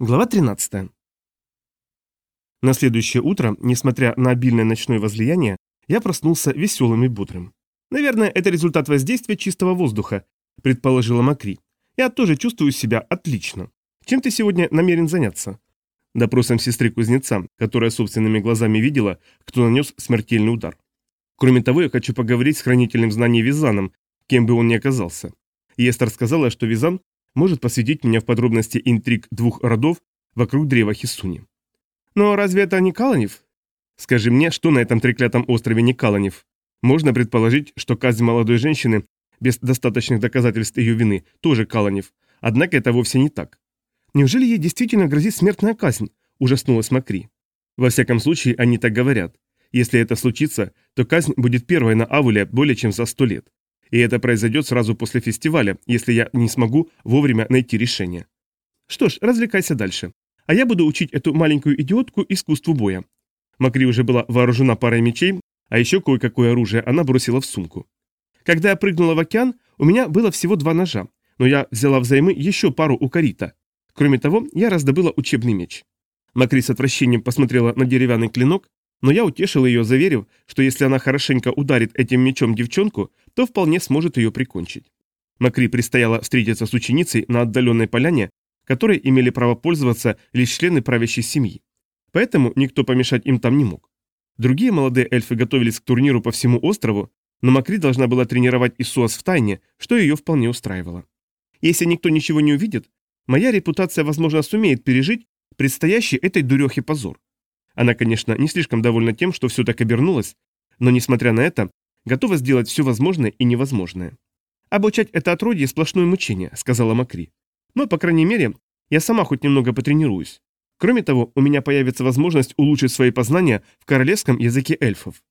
Глава 13. На следующее утро, несмотря на обильное ночное возлияние, я проснулся веселым и бодрым. «Наверное, это результат воздействия чистого воздуха», – предположила Макри. «Я тоже чувствую себя отлично. Чем ты сегодня намерен заняться?» Допросом сестры-кузнеца, которая собственными глазами видела, кто нанес смертельный удар. Кроме того, я хочу поговорить с хранителем знаний Визаном, кем бы он ни оказался. Естер сказала, что Визан может посвятить меня в подробности интриг двух родов вокруг древа Хисуни. Но разве это не Каланев? Скажи мне, что на этом треклятом острове не Каланев? Можно предположить, что казнь молодой женщины без достаточных доказательств ее вины тоже Каланев. Однако это вовсе не так. Неужели ей действительно грозит смертная казнь? Ужаснулась Макри. Во всяком случае, они так говорят. Если это случится, то казнь будет первой на Авуле более чем за сто лет. И это произойдет сразу после фестиваля, если я не смогу вовремя найти решение. Что ж, развлекайся дальше. А я буду учить эту маленькую идиотку искусству боя. Макри уже была вооружена парой мечей, а еще кое-какое оружие она бросила в сумку. Когда я прыгнула в океан, у меня было всего два ножа, но я взяла взаймы еще пару у Карита. Кроме того, я раздобыла учебный меч. Макри с отвращением посмотрела на деревянный клинок, но я утешил ее, заверив, что если она хорошенько ударит этим мечом девчонку, то вполне сможет ее прикончить. Макри предстояло встретиться с ученицей на отдаленной поляне, которой имели право пользоваться лишь члены правящей семьи. Поэтому никто помешать им там не мог. Другие молодые эльфы готовились к турниру по всему острову, но Макри должна была тренировать Исуас в тайне, что ее вполне устраивало. Если никто ничего не увидит, моя репутация, возможно, сумеет пережить предстоящий этой дурехе позор. Она, конечно, не слишком довольна тем, что все так обернулось, но, несмотря на это, готова сделать все возможное и невозможное. «Обучать это отродье сплошное мучение», — сказала Макри. «Но, по крайней мере, я сама хоть немного потренируюсь. Кроме того, у меня появится возможность улучшить свои познания в королевском языке эльфов».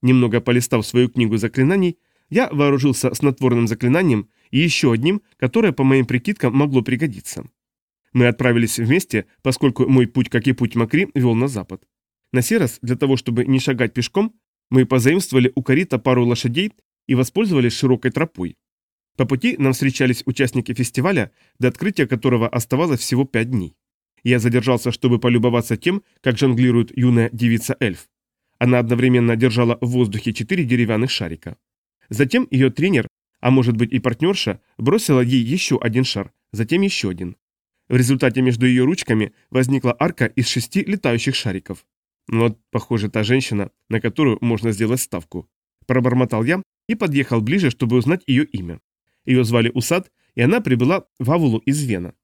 Немного полистав свою книгу заклинаний, я вооружился снотворным заклинанием и еще одним, которое, по моим прикидкам, могло пригодиться. Мы отправились вместе, поскольку мой путь, как и путь Макри, вел на запад. На сей раз, для того, чтобы не шагать пешком, мы позаимствовали у Карита пару лошадей и воспользовались широкой тропой. По пути нам встречались участники фестиваля, до открытия которого оставалось всего пять дней. Я задержался, чтобы полюбоваться тем, как жонглирует юная девица-эльф. Она одновременно держала в воздухе четыре деревянных шарика. Затем ее тренер, а может быть и партнерша, бросила ей еще один шар, затем еще один. В результате между ее ручками возникла арка из шести летающих шариков. Вот, похоже, та женщина, на которую можно сделать ставку. Пробормотал я и подъехал ближе, чтобы узнать ее имя. Ее звали Усад, и она прибыла в Авулу из Вена.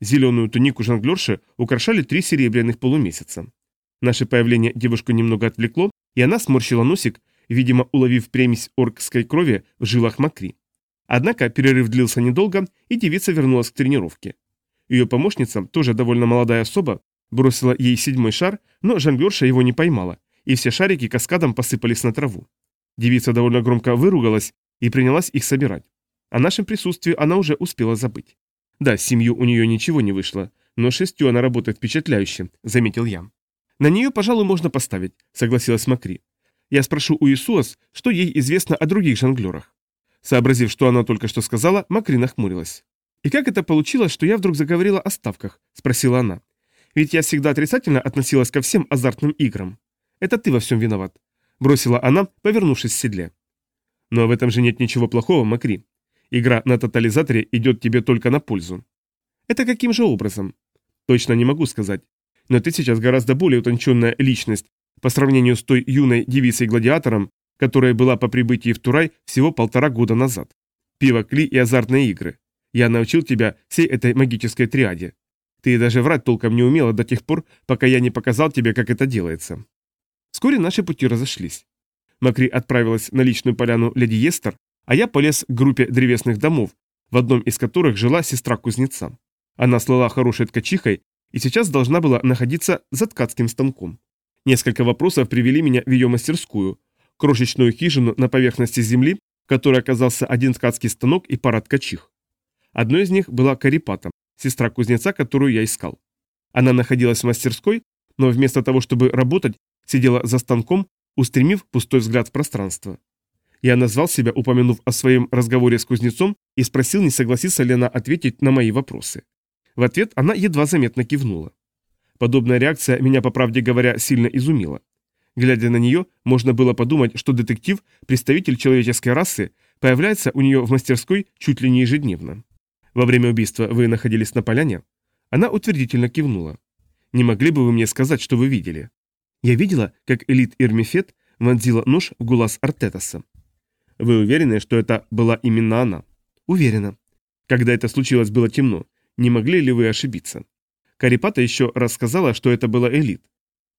Зеленую тунику жонглерши украшали три серебряных полумесяца. Наше появление девушку немного отвлекло, и она сморщила носик, видимо, уловив примесь оркской крови в жилах Макри. Однако перерыв длился недолго, и девица вернулась к тренировке. Ее помощница, тоже довольно молодая особа, бросила ей седьмой шар, но жонглерша его не поймала, и все шарики каскадом посыпались на траву. Девица довольно громко выругалась и принялась их собирать. О нашем присутствии она уже успела забыть. Да, семью у нее ничего не вышло, но шестью она работает впечатляюще, заметил я. На нее, пожалуй, можно поставить, согласилась Макри. Я спрошу у Исуас, что ей известно о других жонглерах. Сообразив, что она только что сказала, Макри нахмурилась. «И как это получилось, что я вдруг заговорила о ставках?» – спросила она. «Ведь я всегда отрицательно относилась ко всем азартным играм. Это ты во всем виноват», – бросила она, повернувшись в седле. «Но в этом же нет ничего плохого, Макри. Игра на тотализаторе идет тебе только на пользу». «Это каким же образом?» «Точно не могу сказать. Но ты сейчас гораздо более утонченная личность по сравнению с той юной девицей-гладиатором, которая была по прибытии в Турай всего полтора года назад. Пиво, кли и азартные игры. Я научил тебя всей этой магической триаде. Ты даже врать толком не умела до тех пор, пока я не показал тебе, как это делается. Вскоре наши пути разошлись. Макри отправилась на личную поляну леди Естер, а я полез к группе древесных домов, в одном из которых жила сестра кузнеца. Она слала хорошей ткачихой и сейчас должна была находиться за ткацким станком. Несколько вопросов привели меня в ее мастерскую, крошечную хижину на поверхности земли, в которой оказался один ткацкий станок и пара ткачих. Одной из них была Карипата, сестра кузнеца, которую я искал. Она находилась в мастерской, но вместо того, чтобы работать, сидела за станком, устремив пустой взгляд в пространство. Я назвал себя, упомянув о своем разговоре с кузнецом, и спросил, не согласится ли она ответить на мои вопросы. В ответ она едва заметно кивнула. Подобная реакция меня, по правде говоря, сильно изумила. Глядя на нее, можно было подумать, что детектив, представитель человеческой расы, появляется у нее в мастерской чуть ли не ежедневно. Во время убийства вы находились на поляне? Она утвердительно кивнула. Не могли бы вы мне сказать, что вы видели? Я видела, как элит Ирмифет вонзила нож в гулас Артетаса. Вы уверены, что это была именно она? Уверена. Когда это случилось, было темно. Не могли ли вы ошибиться? Карипата еще рассказала, что это была элит.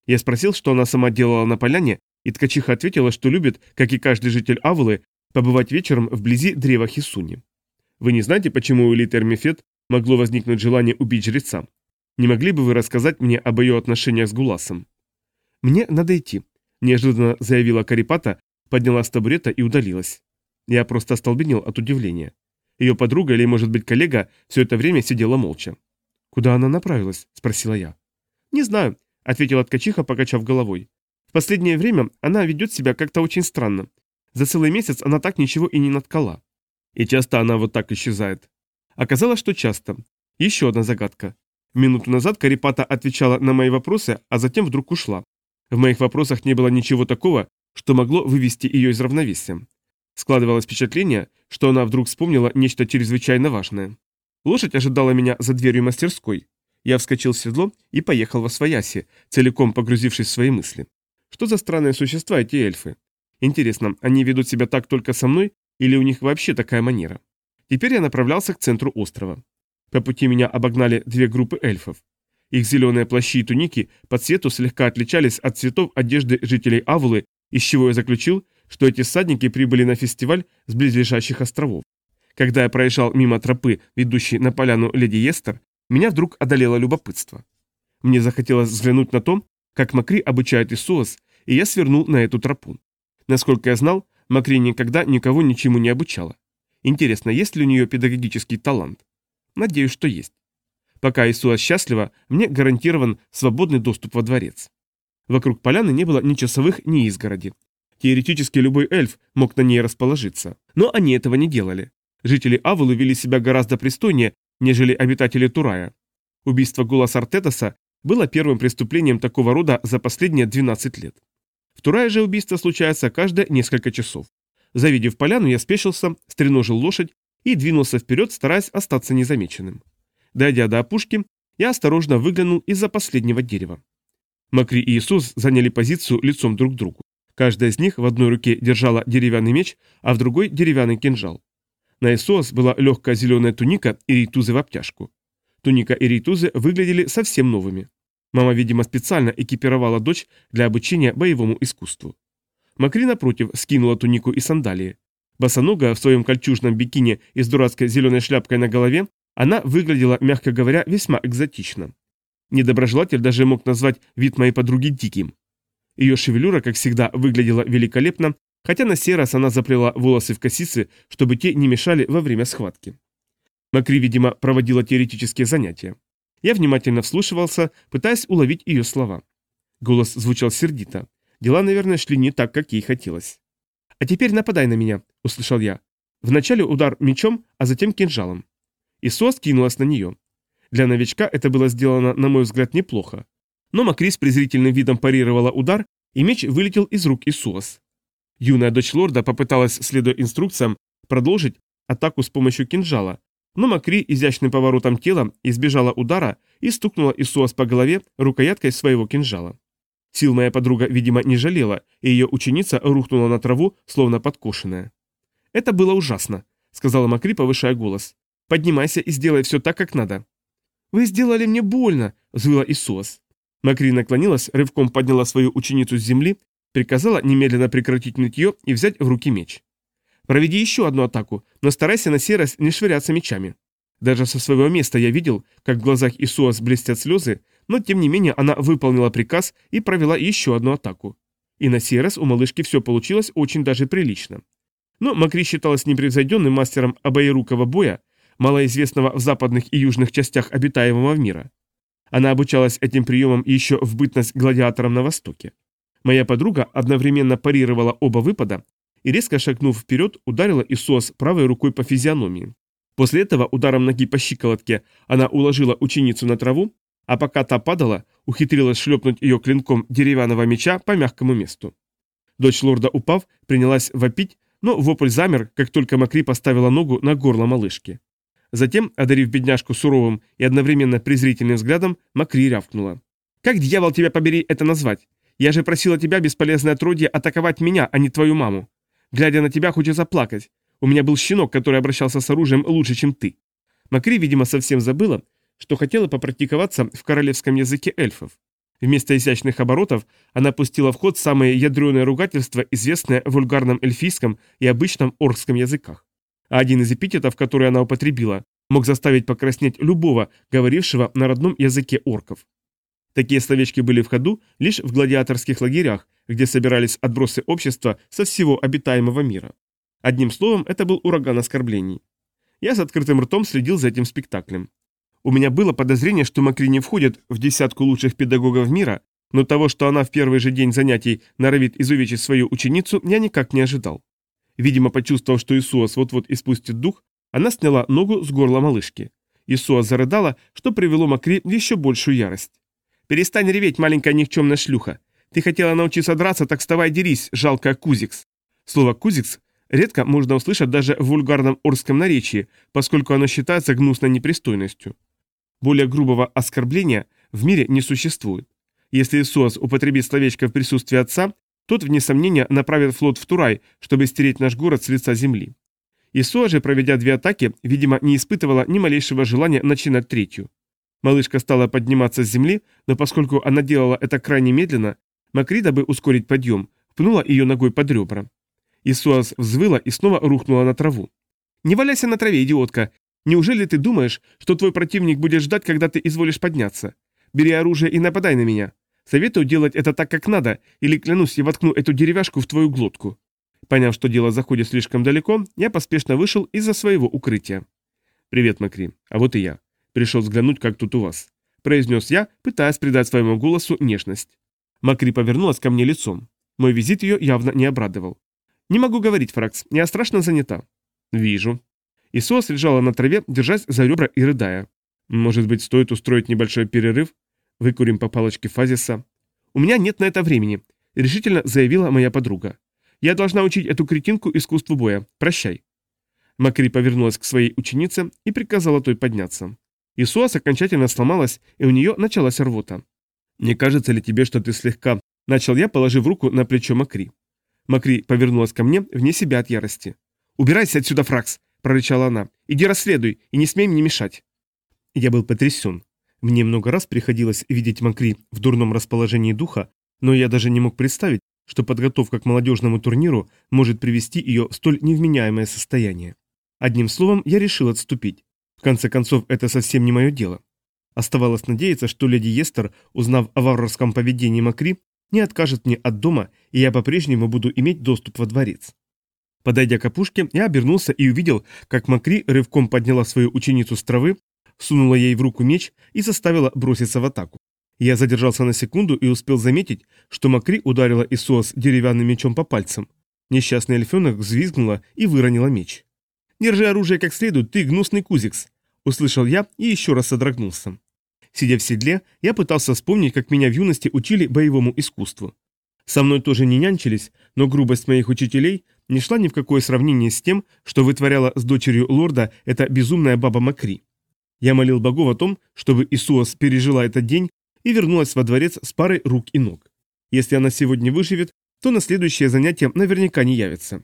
Я спросил, что она сама делала на поляне, и ткачиха ответила, что любит, как и каждый житель Авулы, побывать вечером вблизи древа Хисуни. Вы не знаете, почему у элит Эрмифет могло возникнуть желание убить жреца? Не могли бы вы рассказать мне об ее отношениях с Гуласом? Мне надо идти, неожиданно заявила Карипата, подняла с табурета и удалилась. Я просто остолбенел от удивления. Ее подруга или, может быть, коллега все это время сидела молча. «Куда она направилась?» – спросила я. «Не знаю», – ответила ткачиха, покачав головой. «В последнее время она ведет себя как-то очень странно. За целый месяц она так ничего и не наткала. И часто она вот так исчезает. Оказалось, что часто. Еще одна загадка. Минуту назад Карипата отвечала на мои вопросы, а затем вдруг ушла. В моих вопросах не было ничего такого, что могло вывести ее из равновесия. Складывалось впечатление, что она вдруг вспомнила нечто чрезвычайно важное. Лошадь ожидала меня за дверью мастерской. Я вскочил в седло и поехал во свояси, целиком погрузившись в свои мысли. Что за странные существа эти эльфы? Интересно, они ведут себя так только со мной, или у них вообще такая манера? Теперь я направлялся к центру острова. По пути меня обогнали две группы эльфов. Их зеленые плащи и туники по цвету слегка отличались от цветов одежды жителей Авулы, из чего я заключил, что эти всадники прибыли на фестиваль с близлежащих островов. Когда я проезжал мимо тропы, ведущей на поляну Леди Естер, меня вдруг одолело любопытство. Мне захотелось взглянуть на то, как Макри обучает Исуас, и я свернул на эту тропу. Насколько я знал, Макри никогда никого ничему не обучала. Интересно, есть ли у нее педагогический талант? Надеюсь, что есть. Пока Исуа счастлива, мне гарантирован свободный доступ во дворец. Вокруг поляны не было ни часовых, ни изгороди. Теоретически любой эльф мог на ней расположиться. Но они этого не делали. Жители Авулы вели себя гораздо пристойнее, нежели обитатели Турая. Убийство Гулас Артетаса было первым преступлением такого рода за последние 12 лет. В Турае же убийство случается каждые несколько часов. Завидев поляну, я спешился, стреножил лошадь и двинулся вперед, стараясь остаться незамеченным. Дойдя до опушки, я осторожно выглянул из-за последнего дерева. Макри и Иисус заняли позицию лицом друг к другу. Каждая из них в одной руке держала деревянный меч, а в другой деревянный кинжал. На Иисус была легкая зеленая туника и рейтузы в обтяжку. Туника и рейтузы выглядели совсем новыми. Мама, видимо, специально экипировала дочь для обучения боевому искусству. Макри, напротив, скинула тунику и сандалии. Босоногая в своем кольчужном бикини и с дурацкой зеленой шляпкой на голове, она выглядела, мягко говоря, весьма экзотично. Недоброжелатель даже мог назвать вид моей подруги диким. Ее шевелюра, как всегда, выглядела великолепно, хотя на сей раз она заплела волосы в косицы, чтобы те не мешали во время схватки. Макри, видимо, проводила теоретические занятия. Я внимательно вслушивался, пытаясь уловить ее слова. Голос звучал сердито. Дела, наверное, шли не так, как ей хотелось. «А теперь нападай на меня», — услышал я. Вначале удар мечом, а затем кинжалом. Исос кинулась на нее. Для новичка это было сделано, на мой взгляд, неплохо. Но Макрис презрительным видом парировала удар, и меч вылетел из рук Исуас. Юная дочь лорда попыталась, следуя инструкциям, продолжить атаку с помощью кинжала, но Макри изящным поворотом тела избежала удара и стукнула Исуас по голове рукояткой своего кинжала. Сил моя подруга, видимо, не жалела, и ее ученица рухнула на траву, словно подкошенная. «Это было ужасно», — сказала Макри, повышая голос. «Поднимайся и сделай все так, как надо». «Вы сделали мне больно», — взвыла Исуас. Макри наклонилась, рывком подняла свою ученицу с земли, приказала немедленно прекратить нытье и взять в руки меч. Проведи еще одну атаку, но старайся на сей раз не швыряться мечами. Даже со своего места я видел, как в глазах Исуас блестят слезы, но тем не менее она выполнила приказ и провела еще одну атаку. И на сей раз у малышки все получилось очень даже прилично. Но Макри считалась непревзойденным мастером обоерукого боя, малоизвестного в западных и южных частях обитаемого мира. Она обучалась этим приемам еще в бытность гладиатором на Востоке. Моя подруга одновременно парировала оба выпада, и резко шагнув вперед, ударила Исос правой рукой по физиономии. После этого ударом ноги по щиколотке она уложила ученицу на траву, а пока та падала, ухитрилась шлепнуть ее клинком деревянного меча по мягкому месту. Дочь лорда, упав, принялась вопить, но вопль замер, как только Макри поставила ногу на горло малышки. Затем, одарив бедняжку суровым и одновременно презрительным взглядом, Макри рявкнула. «Как, дьявол, тебя побери, это назвать? Я же просила тебя, бесполезное отродье, атаковать меня, а не твою маму. Глядя на тебя, хочется плакать. У меня был щенок, который обращался с оружием лучше, чем ты». Макри, видимо, совсем забыла, что хотела попрактиковаться в королевском языке эльфов. Вместо изящных оборотов она пустила в ход самые ядреные ругательства, известные в вульгарном эльфийском и обычном оркском языках а один из эпитетов, который она употребила, мог заставить покраснеть любого, говорившего на родном языке орков. Такие словечки были в ходу лишь в гладиаторских лагерях, где собирались отбросы общества со всего обитаемого мира. Одним словом, это был ураган оскорблений. Я с открытым ртом следил за этим спектаклем. У меня было подозрение, что Макри не входит в десятку лучших педагогов мира, но того, что она в первый же день занятий норовит изувечить свою ученицу, я никак не ожидал. Видимо, почувствовав, что Исуас вот-вот испустит дух, она сняла ногу с горла малышки. Исуас зарыдала, что привело Макри в еще большую ярость. «Перестань реветь, маленькая никчемная шлюха. Ты хотела научиться драться, так вставай дерись, жалкая кузикс». Слово «кузикс» редко можно услышать даже в вульгарном орском наречии, поскольку оно считается гнусной непристойностью. Более грубого оскорбления в мире не существует. Если Исуас употребит словечко в присутствии отца, тот, вне сомнения, направит флот в Турай, чтобы стереть наш город с лица земли. Исуа же, проведя две атаки, видимо, не испытывала ни малейшего желания начинать третью. Малышка стала подниматься с земли, но поскольку она делала это крайне медленно, Макри, дабы ускорить подъем, пнула ее ногой под ребра. Исуас взвыла и снова рухнула на траву. «Не валяйся на траве, идиотка! Неужели ты думаешь, что твой противник будет ждать, когда ты изволишь подняться? Бери оружие и нападай на меня. Советую делать это так, как надо, или, клянусь, я воткну эту деревяшку в твою глотку». Поняв, что дело заходит слишком далеко, я поспешно вышел из-за своего укрытия. «Привет, Макри. А вот и я. Пришел взглянуть, как тут у вас», — произнес я, пытаясь придать своему голосу нежность. Макри повернулась ко мне лицом. Мой визит ее явно не обрадовал. «Не могу говорить, Фракс, я страшно занята». «Вижу». Исос лежала на траве, держась за ребра и рыдая. «Может быть, стоит устроить небольшой перерыв? Выкурим по палочке фазиса. У меня нет на это времени, решительно заявила моя подруга. Я должна учить эту кретинку искусству боя. Прощай. Макри повернулась к своей ученице и приказала той подняться. Исуас окончательно сломалась, и у нее началась рвота. «Не кажется ли тебе, что ты слегка...» Начал я, положив руку на плечо Макри. Макри повернулась ко мне, вне себя от ярости. «Убирайся отсюда, Фракс!» – прорычала она. «Иди расследуй, и не смей мне мешать!» Я был потрясен. Мне много раз приходилось видеть Макри в дурном расположении духа, но я даже не мог представить, что подготовка к молодежному турниру может привести ее в столь невменяемое состояние. Одним словом, я решил отступить. В конце концов, это совсем не мое дело. Оставалось надеяться, что леди Естер, узнав о варварском поведении Макри, не откажет мне от дома, и я по-прежнему буду иметь доступ во дворец. Подойдя к опушке, я обернулся и увидел, как Макри рывком подняла свою ученицу с травы сунула ей в руку меч и заставила броситься в атаку. Я задержался на секунду и успел заметить, что Макри ударила Исуас деревянным мечом по пальцам. Несчастный эльфенок взвизгнула и выронила меч. «Держи оружие как следует, ты гнусный кузикс!» Услышал я и еще раз содрогнулся. Сидя в седле, я пытался вспомнить, как меня в юности учили боевому искусству. Со мной тоже не нянчились, но грубость моих учителей не шла ни в какое сравнение с тем, что вытворяла с дочерью лорда эта безумная баба Макри. Я молил богов о том, чтобы Исуас пережила этот день и вернулась во дворец с парой рук и ног. Если она сегодня выживет, то на следующее занятие наверняка не явится.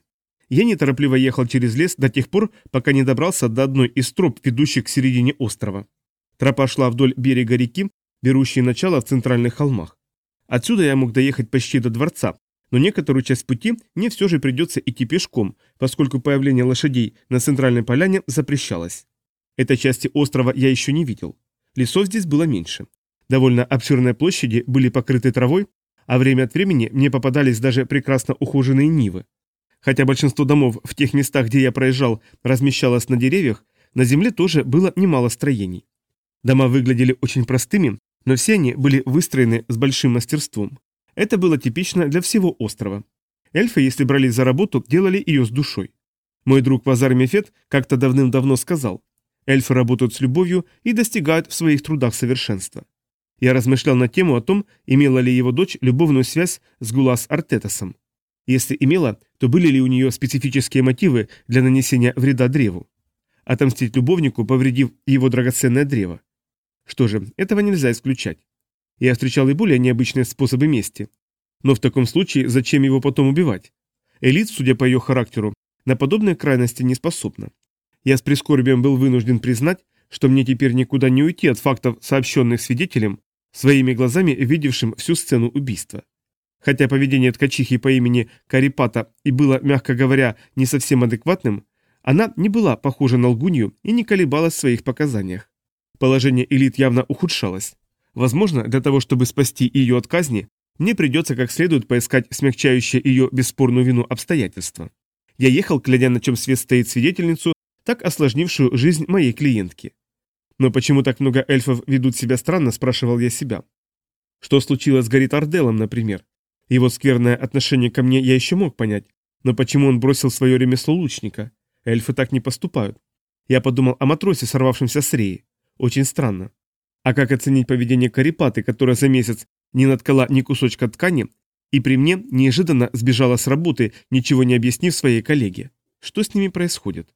Я неторопливо ехал через лес до тех пор, пока не добрался до одной из троп, ведущих к середине острова. Тропа шла вдоль берега реки, берущей начало в центральных холмах. Отсюда я мог доехать почти до дворца, но некоторую часть пути мне все же придется идти пешком, поскольку появление лошадей на центральной поляне запрещалось. Этой части острова я еще не видел. Лесов здесь было меньше. Довольно обширные площади были покрыты травой, а время от времени мне попадались даже прекрасно ухоженные нивы. Хотя большинство домов в тех местах, где я проезжал, размещалось на деревьях, на земле тоже было немало строений. Дома выглядели очень простыми, но все они были выстроены с большим мастерством. Это было типично для всего острова. Эльфы, если брались за работу, делали ее с душой. Мой друг Вазар Мефет как-то давным-давно сказал, эльфы работают с любовью и достигают в своих трудах совершенства. Я размышлял на тему о том, имела ли его дочь любовную связь с Гулас Артетасом. Если имела, то были ли у нее специфические мотивы для нанесения вреда древу? Отомстить любовнику, повредив его драгоценное древо? Что же, этого нельзя исключать. Я встречал и более необычные способы мести. Но в таком случае зачем его потом убивать? Элит, судя по ее характеру, на подобные крайности не способна. Я с прискорбием был вынужден признать, что мне теперь никуда не уйти от фактов, сообщенных свидетелем, своими глазами видевшим всю сцену убийства. Хотя поведение ткачихи по имени Карипата и было, мягко говоря, не совсем адекватным, она не была похожа на лгунью и не колебалась в своих показаниях. Положение элит явно ухудшалось. Возможно, для того, чтобы спасти ее от казни, мне придется как следует поискать смягчающее ее бесспорную вину обстоятельства. Я ехал, глядя на чем свет стоит свидетельницу, так осложнившую жизнь моей клиентки. Но почему так много эльфов ведут себя странно, спрашивал я себя. Что случилось с Гарит Арделом, например? Его скверное отношение ко мне я еще мог понять, но почему он бросил свое ремесло лучника? Эльфы так не поступают. Я подумал о матросе, сорвавшемся с реи. Очень странно. А как оценить поведение Карипаты, которая за месяц не наткала ни кусочка ткани, и при мне неожиданно сбежала с работы, ничего не объяснив своей коллеге? Что с ними происходит?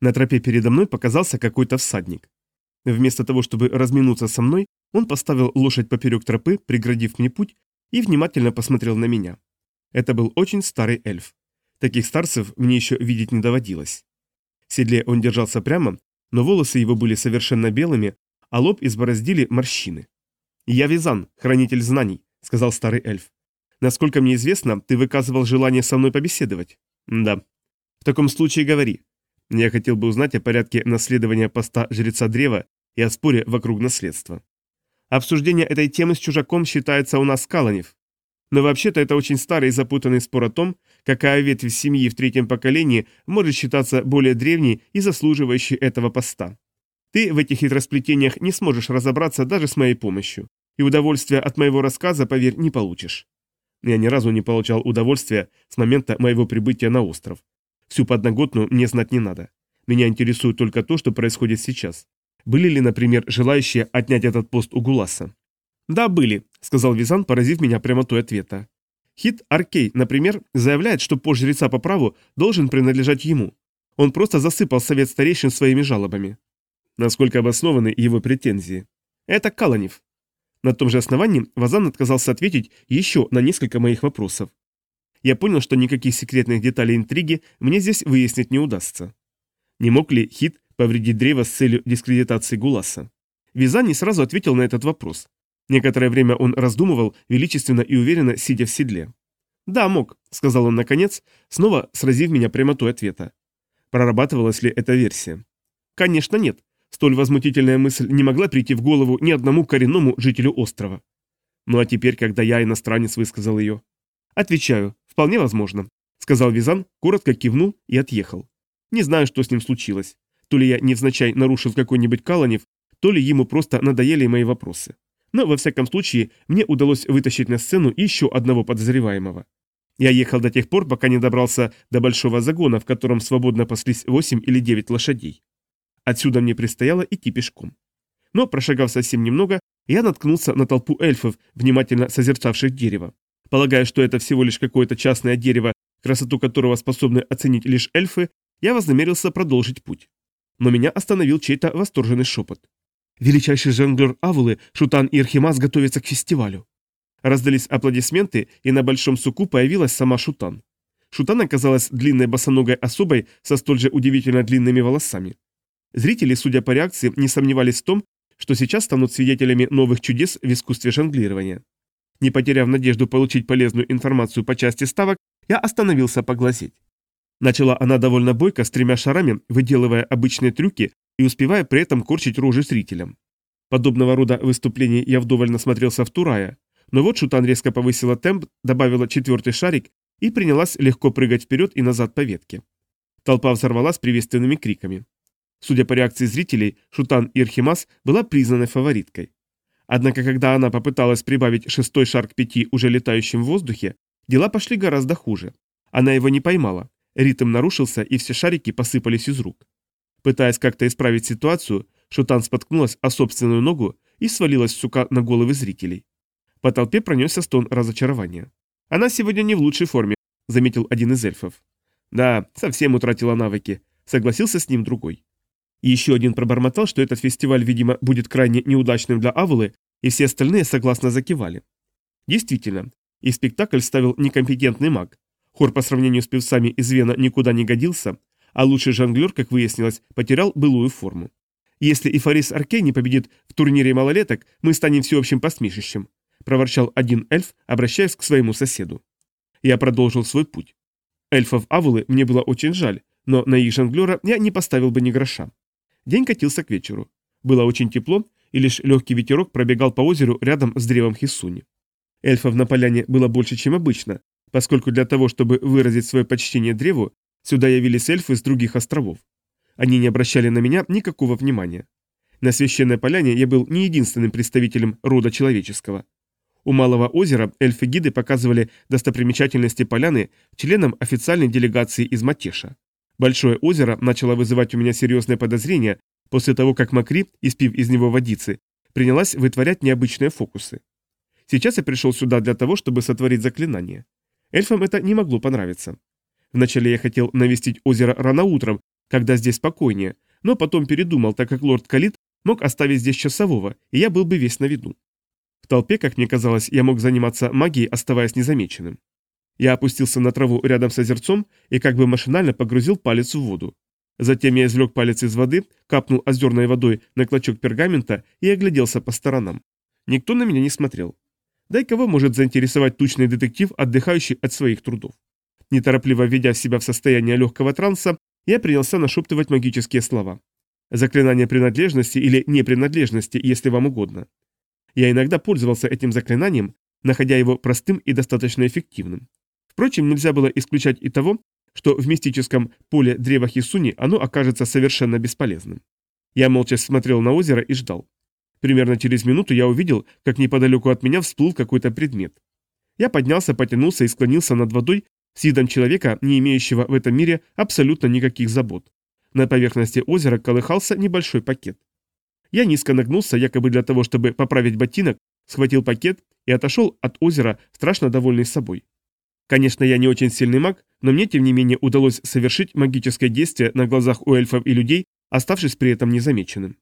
На тропе передо мной показался какой-то всадник. Вместо того, чтобы разминуться со мной, он поставил лошадь поперек тропы, преградив мне путь, и внимательно посмотрел на меня. Это был очень старый эльф. Таких старцев мне еще видеть не доводилось. В седле он держался прямо, но волосы его были совершенно белыми, а лоб избороздили морщины. «Я Визан, хранитель знаний», — сказал старый эльф. «Насколько мне известно, ты выказывал желание со мной побеседовать?» «Да». «В таком случае говори. Я хотел бы узнать о порядке наследования поста жреца древа и о споре вокруг наследства. Обсуждение этой темы с чужаком считается у нас Каланев. Но вообще-то это очень старый и запутанный спор о том, какая ветвь семьи в третьем поколении может считаться более древней и заслуживающей этого поста. Ты в этих хитросплетениях не сможешь разобраться даже с моей помощью, и удовольствия от моего рассказа, поверь, не получишь. Я ни разу не получал удовольствия с момента моего прибытия на остров. Всю подноготную мне знать не надо. Меня интересует только то, что происходит сейчас. Были ли, например, желающие отнять этот пост у Гуласа? «Да, были», — сказал Визан, поразив меня прямотой ответа. Хит Аркей, например, заявляет, что пост жреца по праву должен принадлежать ему. Он просто засыпал совет старейшин своими жалобами. Насколько обоснованы его претензии? Это Каланев. На том же основании Вазан отказался ответить еще на несколько моих вопросов. Я понял, что никаких секретных деталей интриги мне здесь выяснить не удастся. Не мог ли Хит повредить древо с целью дискредитации Гуласа? Визан не сразу ответил на этот вопрос. Некоторое время он раздумывал, величественно и уверенно сидя в седле. «Да, мог», — сказал он наконец, снова сразив меня прямотой ответа. Прорабатывалась ли эта версия? Конечно, нет. Столь возмутительная мысль не могла прийти в голову ни одному коренному жителю острова. Ну а теперь, когда я, иностранец, высказал ее. Отвечаю, вполне возможно, сказал Визан, коротко кивнул и отъехал. Не знаю, что с ним случилось. То ли я невзначай нарушил какой-нибудь Каланев, то ли ему просто надоели мои вопросы. Но, во всяком случае, мне удалось вытащить на сцену еще одного подозреваемого. Я ехал до тех пор, пока не добрался до большого загона, в котором свободно паслись 8 или 9 лошадей. Отсюда мне предстояло идти пешком. Но, прошагав совсем немного, я наткнулся на толпу эльфов, внимательно созерцавших дерево. Полагая, что это всего лишь какое-то частное дерево, красоту которого способны оценить лишь эльфы, я вознамерился продолжить путь. Но меня остановил чей-то восторженный шепот. Величайший жонглер Авулы, Шутан и Архимас готовятся к фестивалю. Раздались аплодисменты, и на большом суку появилась сама Шутан. Шутан оказалась длинной босоногой особой со столь же удивительно длинными волосами. Зрители, судя по реакции, не сомневались в том, что сейчас станут свидетелями новых чудес в искусстве жонглирования. Не потеряв надежду получить полезную информацию по части ставок, я остановился поглазеть. Начала она довольно бойко, с тремя шарами, выделывая обычные трюки и успевая при этом корчить рожи зрителям. Подобного рода выступлений я вдоволь насмотрелся в Турае, но вот Шутан резко повысила темп, добавила четвертый шарик и принялась легко прыгать вперед и назад по ветке. Толпа взорвалась приветственными криками. Судя по реакции зрителей, Шутан Ирхимас была признанной фавориткой. Однако, когда она попыталась прибавить шестой шар к пяти уже летающим в воздухе, дела пошли гораздо хуже. Она его не поймала. Ритм нарушился, и все шарики посыпались из рук. Пытаясь как-то исправить ситуацию, Шутан споткнулась о собственную ногу и свалилась сука на головы зрителей. По толпе пронесся стон разочарования. «Она сегодня не в лучшей форме», — заметил один из эльфов. «Да, совсем утратила навыки», — согласился с ним другой. Еще один пробормотал, что этот фестиваль, видимо, будет крайне неудачным для Авулы, и все остальные согласно закивали. Действительно, и спектакль ставил некомпетентный маг. Хор по сравнению с певцами из Вена никуда не годился, а лучший жонглер, как выяснилось, потерял былую форму. Если и Фарис Аркей не победит в турнире малолеток, мы станем всеобщим посмешищем», – проворчал один эльф, обращаясь к своему соседу. Я продолжил свой путь. Эльфов Авулы мне было очень жаль, но на их жонглера я не поставил бы ни гроша. День катился к вечеру. Было очень тепло, и лишь легкий ветерок пробегал по озеру рядом с древом Хисуни. Эльфов на поляне было больше, чем обычно, поскольку для того, чтобы выразить свое почтение древу, сюда явились эльфы с других островов. Они не обращали на меня никакого внимания. На священной поляне я был не единственным представителем рода человеческого. У Малого озера эльфы-гиды показывали достопримечательности поляны членам официальной делегации из Матеша. Большое озеро начало вызывать у меня серьезные подозрения после того, как Макри, испив из него водицы, принялась вытворять необычные фокусы. Сейчас я пришел сюда для того, чтобы сотворить заклинание. Эльфам это не могло понравиться. Вначале я хотел навестить озеро рано утром, когда здесь спокойнее, но потом передумал, так как лорд Калит мог оставить здесь часового, и я был бы весь на виду. В толпе, как мне казалось, я мог заниматься магией, оставаясь незамеченным. Я опустился на траву рядом с озерцом и как бы машинально погрузил палец в воду. Затем я извлек палец из воды, капнул озерной водой на клочок пергамента и огляделся по сторонам. Никто на меня не смотрел. Да и кого может заинтересовать тучный детектив, отдыхающий от своих трудов? Неторопливо введя себя в состояние легкого транса, я принялся нашептывать магические слова. Заклинание принадлежности или непринадлежности, если вам угодно. Я иногда пользовался этим заклинанием, находя его простым и достаточно эффективным. Впрочем, нельзя было исключать и того, что в мистическом поле древа Хисуни оно окажется совершенно бесполезным. Я молча смотрел на озеро и ждал. Примерно через минуту я увидел, как неподалеку от меня всплыл какой-то предмет. Я поднялся, потянулся и склонился над водой, с видом человека, не имеющего в этом мире абсолютно никаких забот. На поверхности озера колыхался небольшой пакет. Я низко нагнулся, якобы для того, чтобы поправить ботинок, схватил пакет и отошел от озера, страшно довольный собой. Конечно, я не очень сильный маг, но мне, тем не менее, удалось совершить магическое действие на глазах у эльфов и людей, оставшись при этом незамеченным.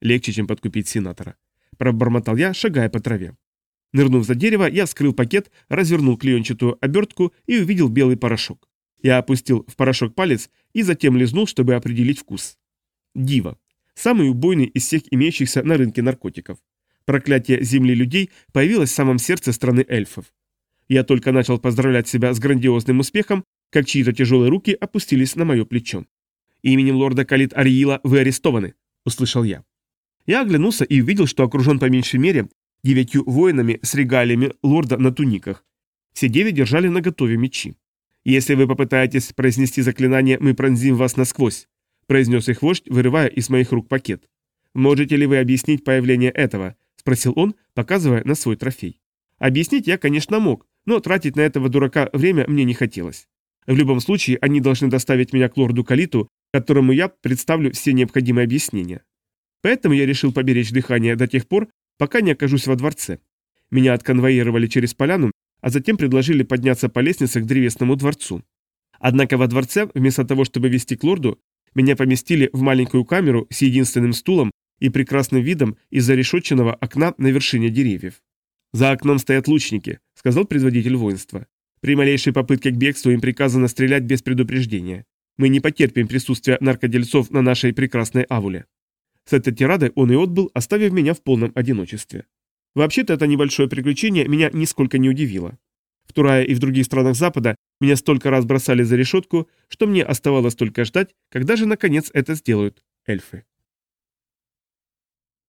Легче, чем подкупить сенатора. Пробормотал я, шагая по траве. Нырнув за дерево, я вскрыл пакет, развернул клеенчатую обертку и увидел белый порошок. Я опустил в порошок палец и затем лизнул, чтобы определить вкус. Дива. Самый убойный из всех имеющихся на рынке наркотиков. Проклятие земли людей появилось в самом сердце страны эльфов. Я только начал поздравлять себя с грандиозным успехом, как чьи-то тяжелые руки опустились на мое плечо. «Именем лорда Калит Ариила вы арестованы», — услышал я. Я оглянулся и увидел, что окружен по меньшей мере девятью воинами с регалиями лорда на туниках. Все девять держали наготове мечи. «Если вы попытаетесь произнести заклинание, мы пронзим вас насквозь», произнес их вождь, вырывая из моих рук пакет. «Можете ли вы объяснить появление этого?» спросил он, показывая на свой трофей. Объяснить я, конечно, мог, но тратить на этого дурака время мне не хотелось. В любом случае, они должны доставить меня к лорду Калиту, которому я представлю все необходимые объяснения. Поэтому я решил поберечь дыхание до тех пор, пока не окажусь во дворце. Меня отконвоировали через поляну, а затем предложили подняться по лестнице к древесному дворцу. Однако во дворце, вместо того, чтобы вести к лорду, меня поместили в маленькую камеру с единственным стулом и прекрасным видом из-за решетченного окна на вершине деревьев. «За окном стоят лучники», — сказал предводитель воинства. «При малейшей попытке к бегству им приказано стрелять без предупреждения. Мы не потерпим присутствия наркодельцов на нашей прекрасной авуле». С этой тирадой он и отбыл, оставив меня в полном одиночестве. Вообще-то это небольшое приключение меня нисколько не удивило. В Турае и в других странах Запада меня столько раз бросали за решетку, что мне оставалось только ждать, когда же наконец это сделают эльфы.